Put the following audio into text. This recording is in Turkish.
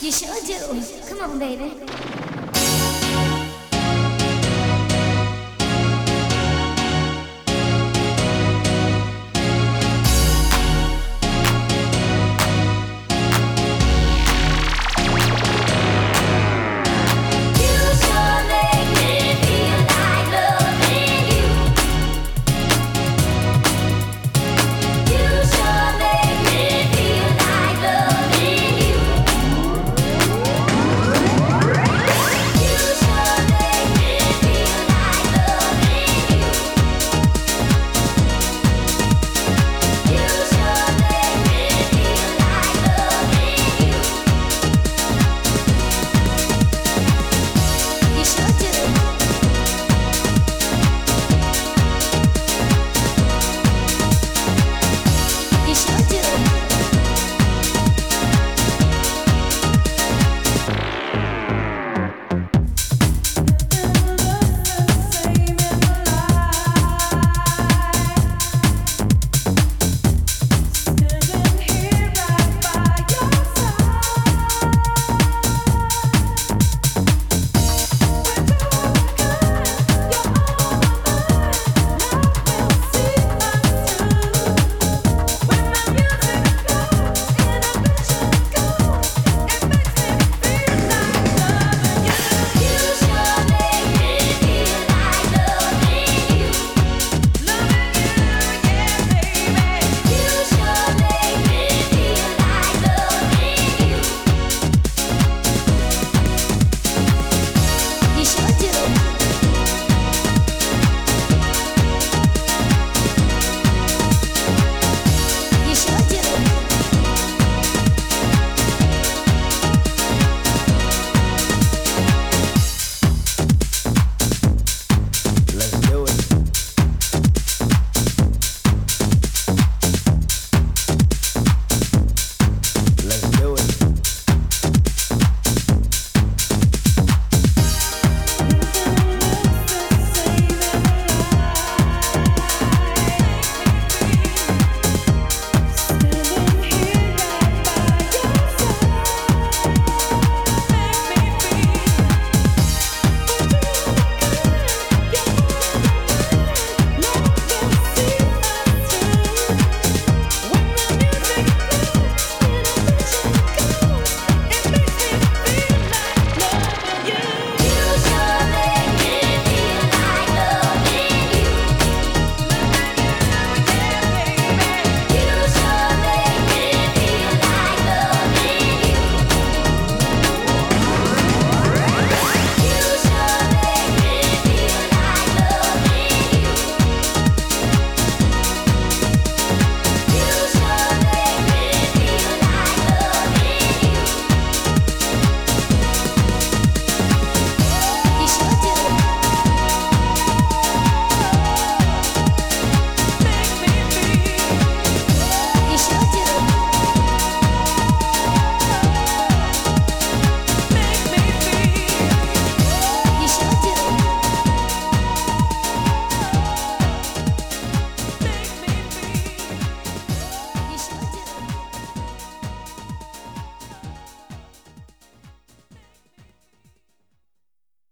You sure do. Come on, baby.